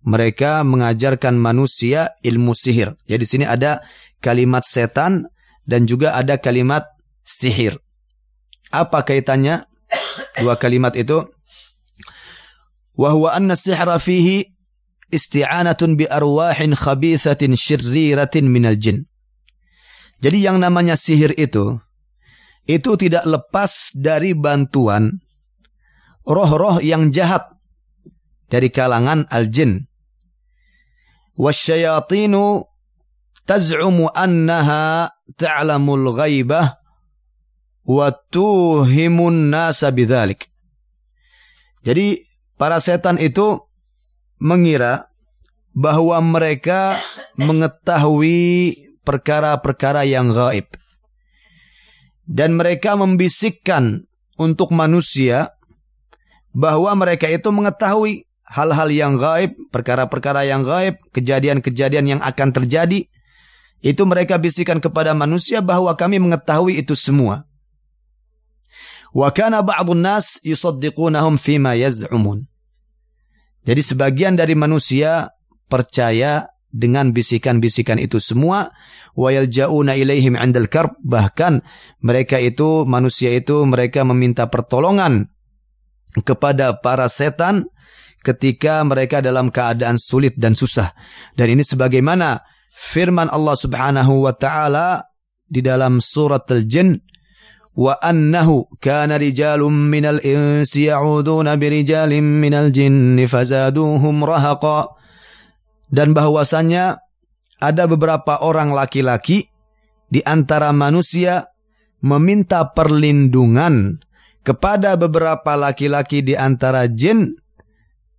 mereka mengajarkan manusia ilmu sihir. Jadi di sini ada kalimat setan dan juga ada kalimat sihir. Apa kaitannya dua kalimat itu? Wa huwa anna sihra fihi isti'anatun bi arwahin khabithatin syirriratin minal jin. Jadi yang namanya sihir itu itu tidak lepas dari bantuan roh-roh yang jahat dari kalangan al-jin. Wasyayatinu taz'umu annaha ta'lamul ghaibah wa tuhimun nasa bidzalik. Jadi para setan itu mengira bahwa mereka mengetahui perkara-perkara yang gaib. Dan mereka membisikkan untuk manusia bahwa mereka itu mengetahui hal-hal yang gaib, perkara-perkara yang gaib, kejadian-kejadian yang akan terjadi. Itu mereka bisikan kepada manusia bahwa kami mengetahui itu semua. Wa kana ba'dun nas yusaddiqunahum fima yaz'umun. Jadi sebagian dari manusia percaya dengan bisikan-bisikan itu semua wayal jauna ilaihim andal karb bahkan mereka itu manusia itu mereka meminta pertolongan kepada para setan ketika mereka dalam keadaan sulit dan susah. Dan ini sebagaimana firman Allah Subhanahu wa taala di dalam surat al-jin wa annahu kana rijalun minal insi ya'uduna birijalin minal jinni fazaduhum rahaqa dan bahwasannya ada beberapa orang laki-laki di antara manusia meminta perlindungan kepada beberapa laki-laki di antara jin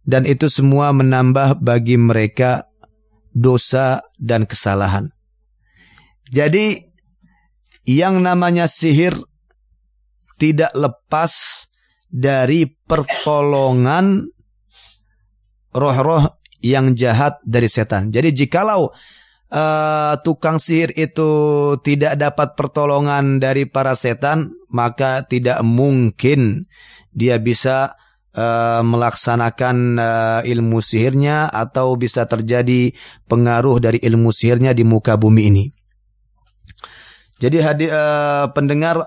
dan itu semua menambah bagi mereka dosa dan kesalahan. Jadi yang namanya sihir tidak lepas dari pertolongan roh-roh yang jahat dari setan. Jadi jikalau uh, tukang sihir itu tidak dapat pertolongan dari para setan, maka tidak mungkin dia bisa uh, melaksanakan uh, ilmu sihirnya atau bisa terjadi pengaruh dari ilmu sihirnya di muka bumi ini. Jadi hadi, pendengar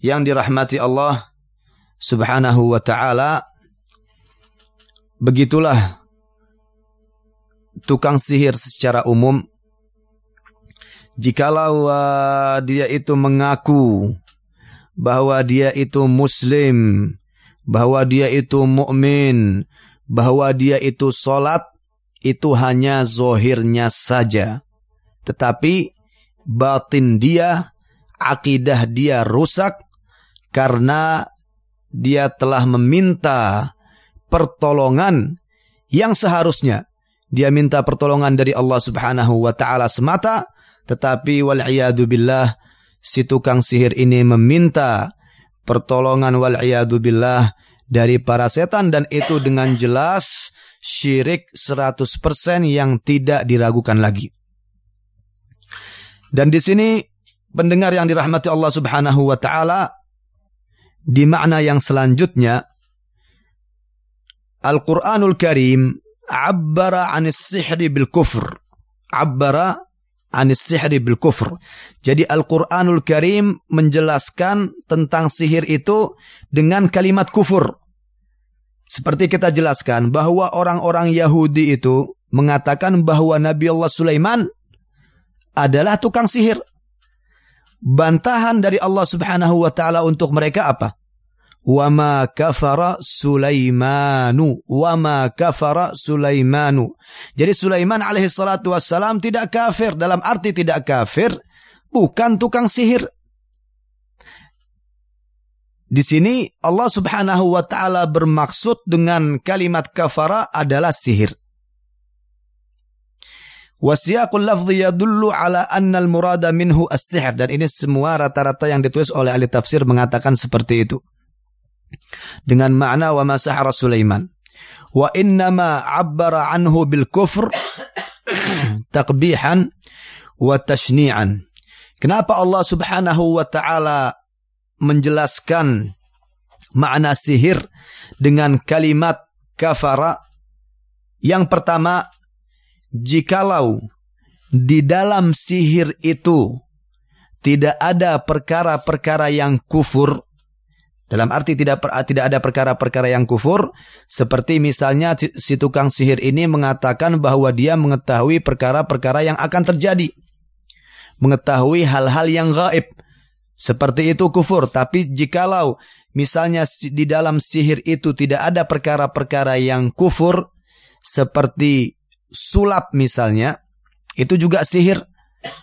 yang dirahmati Allah Subhanahu wa taala begitulah tukang sihir secara umum jikalau uh, dia itu mengaku bahwa dia itu muslim bahwa dia itu mukmin bahwa dia itu solat itu hanya zohirnya saja. Tetapi batin dia akidah dia rusak karena dia telah meminta pertolongan yang seharusnya dia minta pertolongan dari Allah Subhanahu wa taala semata tetapi wal billah si tukang sihir ini meminta pertolongan wal billah dari para setan dan itu dengan jelas syirik 100% yang tidak diragukan lagi. Dan di sini pendengar yang dirahmati Allah Subhanahu wa taala di makna yang selanjutnya Al-Quranul Karim abbara anis sihri bil kufr. Abbara anis sihri bil kufr. Jadi Al-Quranul Karim menjelaskan tentang sihir itu dengan kalimat kufur. Seperti kita jelaskan bahwa orang-orang Yahudi itu mengatakan bahwa Nabi Allah Sulaiman adalah tukang sihir. Bantahan dari Allah Subhanahu wa taala untuk mereka apa? Wama kafara Sulaimanu. Wama kafara Sulaimanu. Jadi Sulaiman alaihi salatu wassalam tidak kafir. Dalam arti tidak kafir Bukan tukang sihir. Di sini Allah Subhanahu wa taala bermaksud dengan kalimat kafara adalah sihir. Wasiyaqul lafzi yadullu ala anna al-murada minhu as-sihr. Dan ini semua rata-rata yang ditulis oleh ahli tafsir mengatakan seperti itu. Dengan makna wa masahara Sulaiman. Wa innama abbara anhu bil kufr takbihan wa tashni'an. Kenapa Allah Subhanahu wa taala menjelaskan makna sihir dengan kalimat kafara. Yang pertama, jikalau di dalam sihir itu tidak ada perkara-perkara yang kufur, dalam arti tidak tidak ada perkara-perkara yang kufur, seperti misalnya si tukang sihir ini mengatakan bahwa dia mengetahui perkara-perkara yang akan terjadi, mengetahui hal-hal yang gaib, seperti itu kufur. Tapi jikalau misalnya di dalam sihir itu tidak ada perkara-perkara yang kufur, seperti sulap misalnya, itu juga sihir.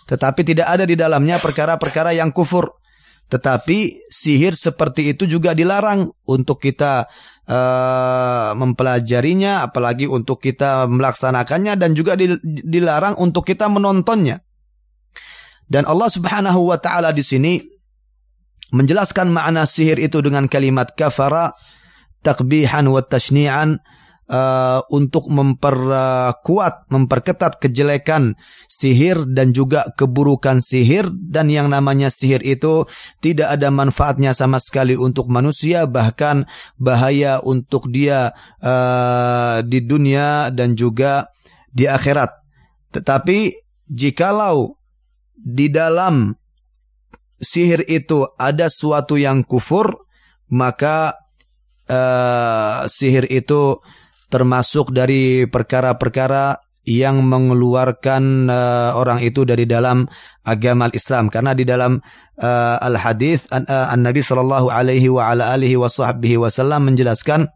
Tetapi tidak ada di dalamnya perkara-perkara yang kufur. Tetapi sihir seperti itu juga dilarang untuk kita uh, mempelajarinya, apalagi untuk kita melaksanakannya dan juga dilarang untuk kita menontonnya. Dan Allah Subhanahu wa taala di sini menjelaskan makna sihir itu dengan kalimat kafara takbihan wa tashni'an uh, untuk memperkuat memperketat kejelekan sihir dan juga keburukan sihir. Dan yang namanya sihir itu tidak ada manfaatnya sama sekali untuk manusia. Bahkan bahaya untuk dia uh, di dunia dan juga di akhirat. Tetapi jikalau di dalam sihir itu ada suatu yang kufur, maka uh, sihir itu termasuk dari perkara-perkara yang mengeluarkan uh, orang itu dari dalam agama Islam karena di dalam uh, al hadis an, uh, an Nabi sallallahu alaihi wa ala alihi wasallam menjelaskan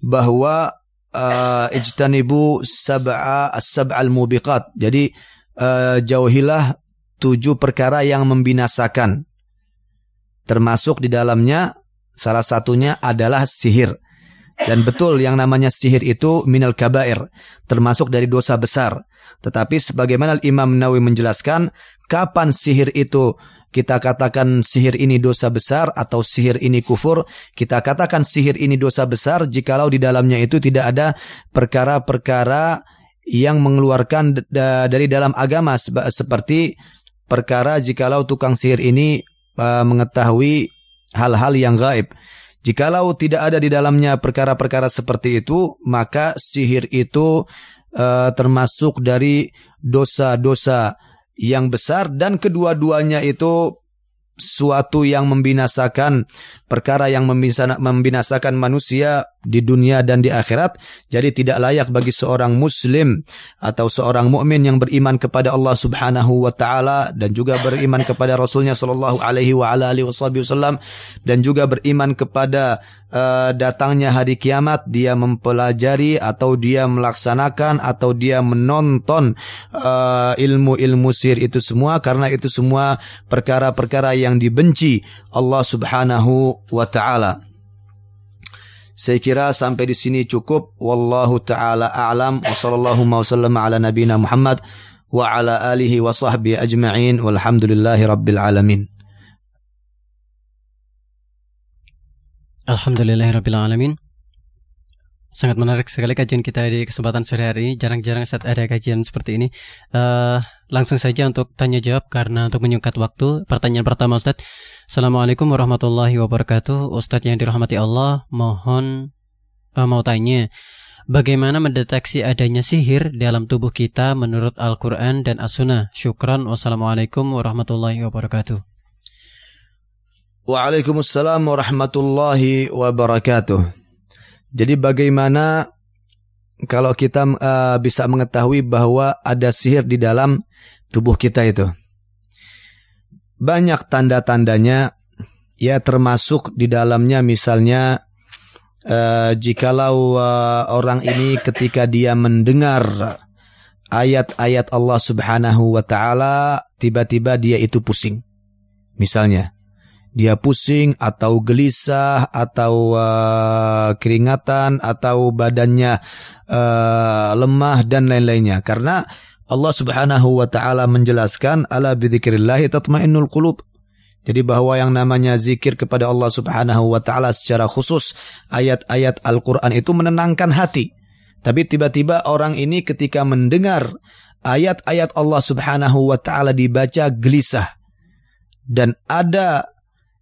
bahwa uh, ijtanibu sab'a as-sab'al mubiqat jadi uh, jauhilah tujuh perkara yang membinasakan. Termasuk di dalamnya salah satunya adalah sihir. Dan betul yang namanya sihir itu minal kabair, termasuk dari dosa besar. Tetapi sebagaimana Imam Nawawi menjelaskan, kapan sihir itu kita katakan sihir ini dosa besar atau sihir ini kufur, kita katakan sihir ini dosa besar jikalau di dalamnya itu tidak ada perkara-perkara yang mengeluarkan dari dalam agama seperti perkara jikalau tukang sihir ini uh, mengetahui hal-hal yang gaib. Jikalau tidak ada di dalamnya perkara-perkara seperti itu, maka sihir itu uh, termasuk dari dosa-dosa yang besar dan kedua-duanya itu suatu yang membinasakan perkara yang membinasakan manusia di dunia dan di akhirat jadi tidak layak bagi seorang muslim atau seorang mukmin yang beriman kepada Allah Subhanahu wa taala dan juga beriman kepada rasulnya sallallahu alaihi wa alihi wasallam dan juga beriman kepada uh, datangnya hari kiamat dia mempelajari atau dia melaksanakan atau dia menonton uh, ilmu-ilmu sihir itu semua karena itu semua perkara-perkara yang dibenci Allah Subhanahu wa taala. Saya kira sampai di sini cukup. Wallahu taala a'lam wa sallallahu wasallam ala nabina Muhammad wa ala alihi wa sahbihi ajma'in walhamdulillahi rabbil alamin. Alhamdulillahirrabbilalamin Sangat menarik sekali kajian kita di kesempatan sore hari ini Jarang-jarang saat ada kajian seperti ini uh, Langsung saja untuk tanya jawab Karena untuk menyingkat waktu Pertanyaan pertama Ustaz Assalamualaikum warahmatullahi wabarakatuh Ustaz yang dirahmati Allah Mohon uh, mau tanya, bagaimana mendeteksi adanya sihir dalam tubuh kita menurut Al-Quran dan As-Sunnah? Syukran. Wassalamualaikum warahmatullahi wabarakatuh. Waalaikumsalam warahmatullahi wabarakatuh. Jadi bagaimana kalau kita uh, bisa mengetahui bahwa ada sihir di dalam tubuh kita itu? Banyak tanda-tandanya ya termasuk di dalamnya misalnya uh, jikalau uh, orang ini ketika dia mendengar ayat-ayat Allah Subhanahu wa taala tiba-tiba dia itu pusing. Misalnya dia pusing atau gelisah atau uh, keringatan atau badannya uh, lemah dan lain-lainnya. Karena Allah Subhanahu wa taala menjelaskan ala bidzikrillah tatmainnul qulub. Jadi bahwa yang namanya zikir kepada Allah Subhanahu wa taala secara khusus ayat-ayat Al-Qur'an itu menenangkan hati. Tapi tiba-tiba orang ini ketika mendengar ayat-ayat Allah Subhanahu wa taala dibaca gelisah. Dan ada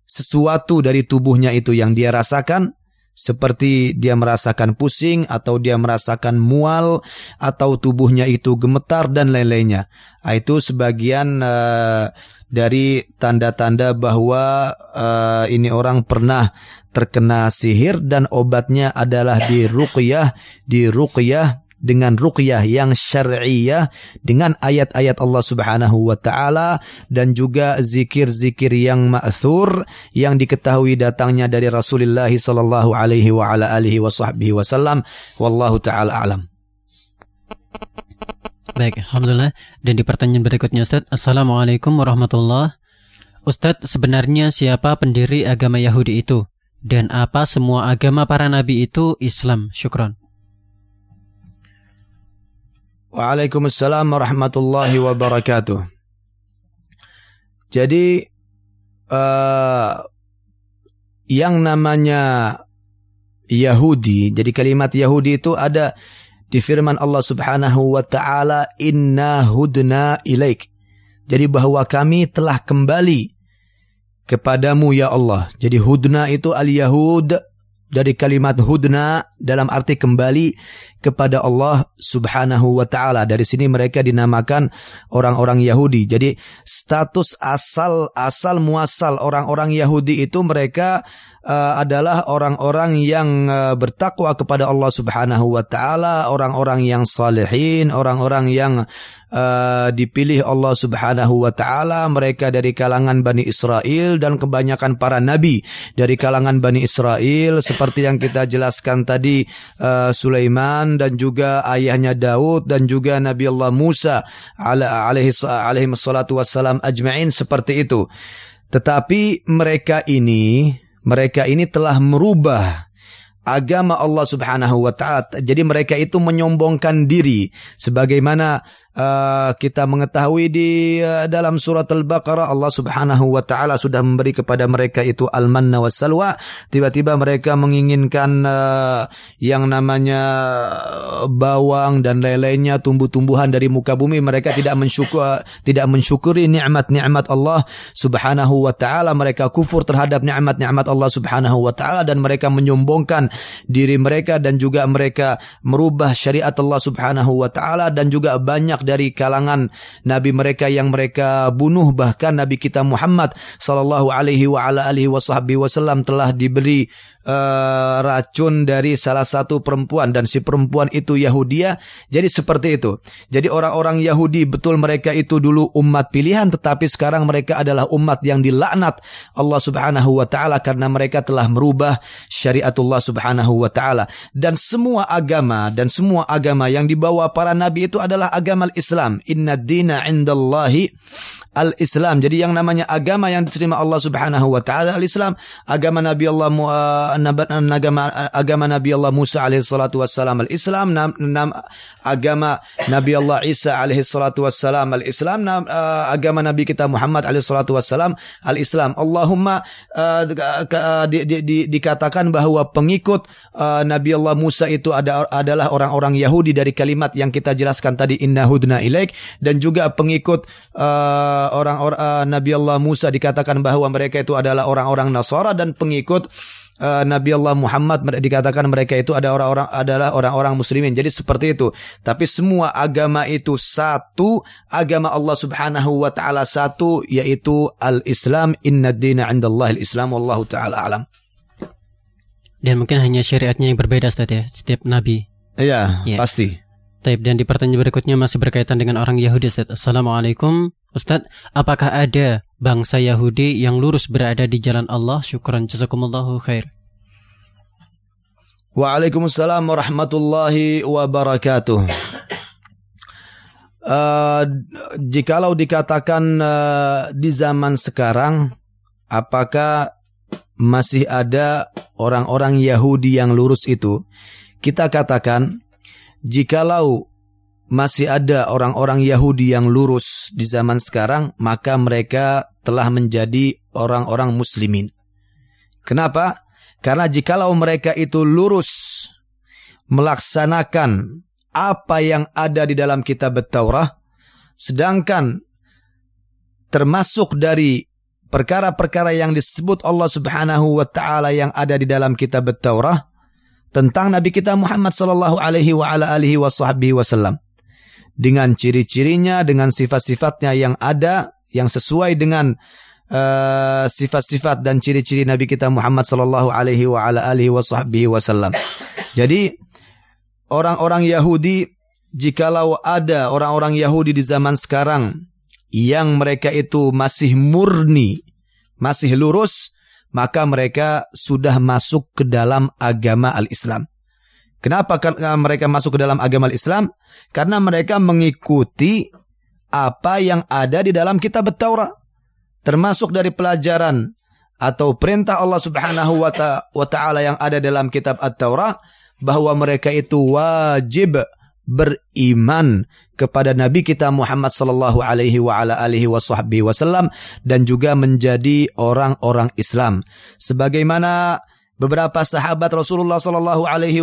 sesuatu dari tubuhnya itu yang dia rasakan seperti dia merasakan pusing atau dia merasakan mual atau tubuhnya itu gemetar dan lain-lainnya. Ah, itu sebagian uh, dari tanda-tanda bahwa uh, ini orang pernah terkena sihir dan obatnya adalah di ruqyah, di ruqyah dengan ruqyah yang syar'iyah dengan ayat-ayat Allah Subhanahu wa taala dan juga zikir-zikir yang ma'thur yang diketahui datangnya dari Rasulullah sallallahu alaihi wa ala alihi wasallam wallahu taala alam. Baik, alhamdulillah. Dan di pertanyaan berikutnya Ustaz, Assalamualaikum warahmatullahi Ustadz, sebenarnya siapa pendiri agama Yahudi itu? Dan apa semua agama para nabi itu Islam? Syukron. Waalaikumsalam warahmatullahi wabarakatuh. Jadi uh, yang namanya Yahudi, jadi kalimat Yahudi itu ada di firman Allah Subhanahu wa taala inna hudna ilaik. Jadi bahwa kami telah kembali kepadamu ya Allah. Jadi hudna itu al-yahud dari kalimat hudna dalam arti kembali kepada Allah Subhanahu wa taala. Dari sini mereka dinamakan orang-orang Yahudi. Jadi status asal asal muasal orang-orang Yahudi itu mereka uh, adalah orang-orang yang uh, bertakwa kepada Allah Subhanahu wa taala, orang-orang yang salihin, orang-orang yang uh, dipilih Allah Subhanahu wa taala, mereka dari kalangan Bani Israel dan kebanyakan para nabi dari kalangan Bani Israel seperti yang kita jelaskan tadi uh, Sulaiman dan juga ayahnya Daud dan juga Nabi Allah Musa alaihi alaihi wassalatu wassalam ajma'in seperti itu. Tetapi mereka ini mereka ini telah merubah agama Allah Subhanahu wa taala. Jadi mereka itu menyombongkan diri sebagaimana uh, kita mengetahui di uh, dalam surat Al-Baqarah Allah Subhanahu wa taala sudah memberi kepada mereka itu al-manna was-salwa tiba-tiba mereka menginginkan uh, yang namanya bawang dan lain-lainnya tumbuh-tumbuhan dari muka bumi. Mereka tidak mensyukur tidak mensyukuri nikmat-nikmat Allah Subhanahu wa taala. Mereka kufur terhadap nikmat-nikmat Allah Subhanahu wa taala dan mereka menyombongkan diri mereka dan juga mereka merubah syariat Allah Subhanahu wa taala dan juga banyak dari kalangan nabi mereka yang mereka bunuh. Bahkan nabi kita Muhammad sallallahu alaihi wa ala alihi wasallam telah diberi uh, racun dari salah satu perempuan dan si perempuan itu Yahudia. Jadi seperti itu. Jadi orang-orang Yahudi betul mereka itu dulu umat pilihan tetapi sekarang mereka adalah umat yang dilaknat Allah Subhanahu wa taala karena mereka telah merubah syariatullah Subhanahu wa taala dan semua agama dan semua agama yang dibawa para nabi itu adalah agama Islam. Inna dina indallahi al-Islam. Jadi yang namanya agama yang diterima Allah Subhanahu wa taala al-Islam, agama Nabi Allah agama agama Nabi Allah Musa alaihi salatu wassalam. al-Islam, agama Nabi Allah Isa alaihi salatu wassalam. al-Islam, agama Nabi kita Muhammad alaihi salatu wassalam. al-Islam. Allahumma di, di, di, dikatakan bahwa pengikut Nabi Allah Musa itu ada, adalah orang-orang Yahudi dari kalimat yang kita jelaskan tadi inna hudna ilaik. Dan juga pengikut orang-orang uh, Nabi Allah Musa dikatakan bahwa mereka itu adalah orang-orang Nasara dan pengikut uh, Nabi Allah Muhammad dikatakan mereka itu ada orang-orang adalah orang-orang muslimin. Jadi seperti itu. Tapi semua agama itu satu, agama Allah Subhanahu wa taala satu yaitu al-Islam. Inna dina 'indallahi al-Islam wallahu taala alam. Dan mungkin hanya syariatnya yang berbeda Ustaz ya, setiap nabi. Iya, ya. pasti. Taib dan di pertanyaan berikutnya masih berkaitan dengan orang Yahudi Ustaz. Assalamualaikum Ustaz, apakah ada bangsa Yahudi yang lurus berada di jalan Allah? Syukran jazakumullahu khair. Waalaikumsalam warahmatullahi wabarakatuh. Uh, jikalau dikatakan uh, di zaman sekarang, apakah masih ada orang-orang Yahudi yang lurus itu? Kita katakan jikalau masih ada orang-orang Yahudi yang lurus di zaman sekarang, maka mereka telah menjadi orang-orang muslimin. Kenapa? Karena jikalau mereka itu lurus melaksanakan apa yang ada di dalam kitab Taurat, sedangkan termasuk dari perkara-perkara yang disebut Allah Subhanahu wa taala yang ada di dalam kitab Taurat, tentang Nabi kita Muhammad sallallahu alaihi wasallam dengan ciri-cirinya dengan sifat-sifatnya yang ada yang sesuai dengan uh, sifat-sifat dan ciri-ciri Nabi kita Muhammad sallallahu alaihi wasallam. Jadi orang-orang Yahudi jikalau ada orang-orang Yahudi di zaman sekarang yang mereka itu masih murni, masih lurus, maka mereka sudah masuk ke dalam agama al-Islam. Kenapa mereka masuk ke dalam agama al-Islam? Karena mereka mengikuti apa yang ada di dalam kitab Taurat. Termasuk dari pelajaran atau perintah Allah Subhanahu wa taala yang ada dalam kitab At-Taurat bahwa mereka itu wajib beriman kepada Nabi kita Muhammad sallallahu alaihi wa ala alihi wasallam dan juga menjadi orang-orang Islam sebagaimana beberapa sahabat Rasulullah sallallahu alaihi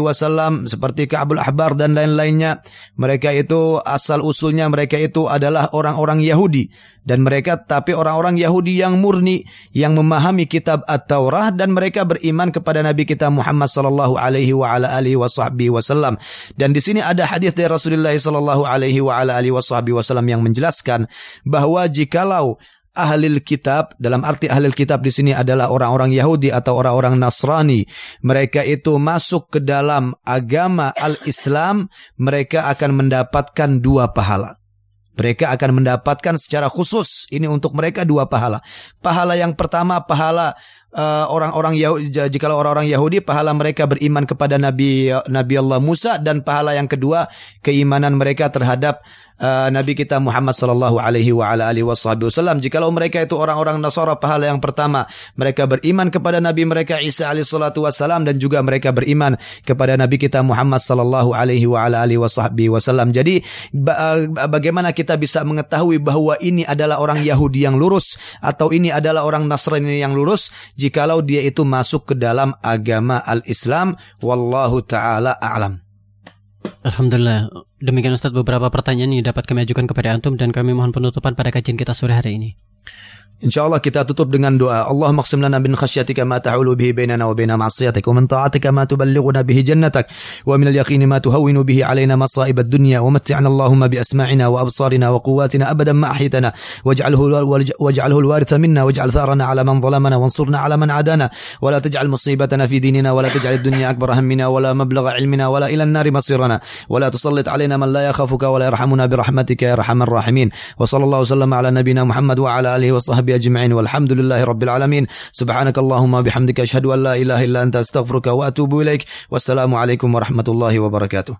wasallam seperti Ka'bul Ahbar dan lain-lainnya mereka itu asal usulnya mereka itu adalah orang-orang Yahudi. Dan mereka tapi orang-orang Yahudi yang murni yang memahami kitab At-Taurah dan mereka beriman kepada Nabi kita Muhammad sallallahu alaihi wasallam dan di sini ada hadis dari Rasulullah sallallahu alaihi wasallam yang menjelaskan bahwa jikalau ahli kitab dalam arti ahli kitab di sini adalah orang-orang Yahudi atau orang-orang Nasrani. Mereka itu masuk ke dalam agama al-Islam mereka akan mendapatkan dua pahala. Mereka akan mendapatkan secara khusus ini untuk mereka dua pahala. Pahala yang pertama pahala uh, orang-orang Yahudi jika orang-orang Yahudi pahala mereka beriman kepada Nabi Nabi Allah Musa dan pahala yang kedua keimanan mereka terhadap uh, Nabi kita Muhammad sallallahu alaihi wa ala alihi wasallam. Jikalau mereka itu orang-orang Nasara pahala yang pertama, mereka beriman kepada Nabi mereka Isa alaihi salatu wasallam dan juga mereka beriman kepada Nabi kita Muhammad sallallahu alaihi wa ala alihi wasallam. Jadi bagaimana kita bisa mengetahui bahwa ini adalah orang Yahudi yang lurus atau ini adalah orang Nasrani yang lurus jikalau dia itu masuk ke dalam agama al-Islam wallahu taala a'lam. Alhamdulillah. Demikian Ustaz beberapa pertanyaan yang dapat kami ajukan kepada antum dan kami mohon penutupan pada kajian kita sore hari ini. InsyaAllah kita tutup dengan doa. Allah maqsim lana bin khasyatika ma ta'ulu bihi bainana wa baina ma'asiyatik wa min ta'atika ma tuballighuna bihi jannatak wa min al-yaqini ma tuhawwinu bihi alaina masa'ib ad-dunya wa matti'na Allahumma bi asma'ina wa absarina wa quwwatina abadan ma ahyitana waj'alhu al-waritha minna waj'al tharana ala man zalamana wansurna ala man adana wa la taj'al musibatana fi dinina wa la taj'al ad-dunya akbar hammina wa la mablagha ilmina wa la ila an-nar masirana wa la tusallit alaina man la yakhafuka wa la yarhamuna bi rahmatika ya arhamar rahimin wa sallallahu sallama ala nabiyyina Muhammad wa ala alihi wa sahbihi وصحبه أجمعين والحمد لله رب العالمين. سبحانك اللهم بحمدك أشهد أن لا إله إلا أنت أستغفرك وأتوب إليك. والسلام عليكم ورحمة الله وبركاته.